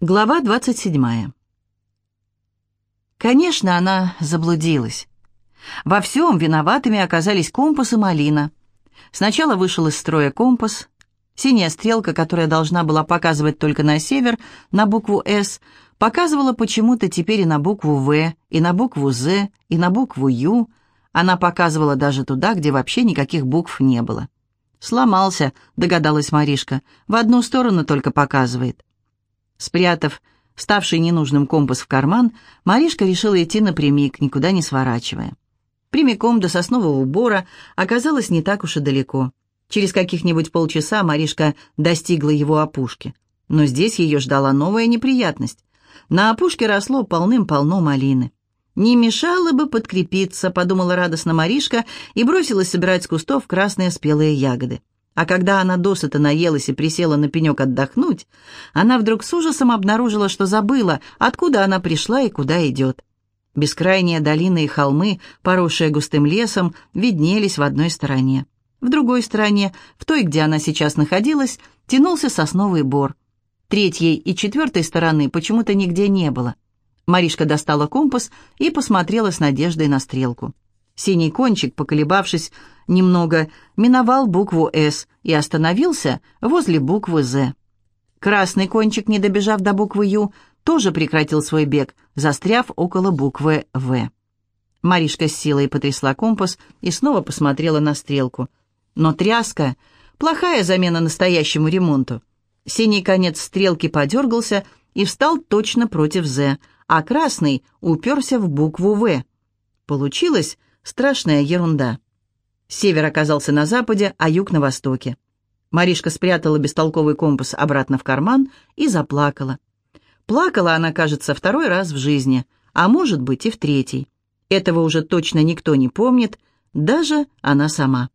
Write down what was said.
Глава 27. Конечно, она заблудилась. Во всем виноватыми оказались компас и малина. Сначала вышел из строя компас. Синяя стрелка, которая должна была показывать только на север, на букву «С», показывала почему-то теперь и на букву «В», и на букву «З», и на букву «Ю». Она показывала даже туда, где вообще никаких букв не было. «Сломался», — догадалась Маришка. «В одну сторону только показывает». Спрятав ставший ненужным компас в карман, Маришка решила идти напрямик, никуда не сворачивая. Прямиком до соснового бора оказалось не так уж и далеко. Через каких-нибудь полчаса Маришка достигла его опушки. Но здесь ее ждала новая неприятность. На опушке росло полным-полно малины. «Не мешало бы подкрепиться», — подумала радостно Маришка и бросилась собирать с кустов красные спелые ягоды. А когда она досыта наелась и присела на пенек отдохнуть, она вдруг с ужасом обнаружила, что забыла, откуда она пришла и куда идет. Бескрайние долины и холмы, поросшие густым лесом, виднелись в одной стороне. В другой стороне, в той, где она сейчас находилась, тянулся сосновый бор. Третьей и четвертой стороны почему-то нигде не было. Маришка достала компас и посмотрела с надеждой на стрелку. Синий кончик, поколебавшись немного, миновал букву «С» и остановился возле буквы «З». Красный кончик, не добежав до буквы «Ю», тоже прекратил свой бег, застряв около буквы «В». Маришка с силой потрясла компас и снова посмотрела на стрелку. Но тряска — плохая замена настоящему ремонту. Синий конец стрелки подергался и встал точно против «З», а красный уперся в букву «В». Получилось Страшная ерунда. Север оказался на западе, а юг на востоке. Маришка спрятала бестолковый компас обратно в карман и заплакала. Плакала она, кажется, второй раз в жизни, а может быть и в третий. Этого уже точно никто не помнит, даже она сама.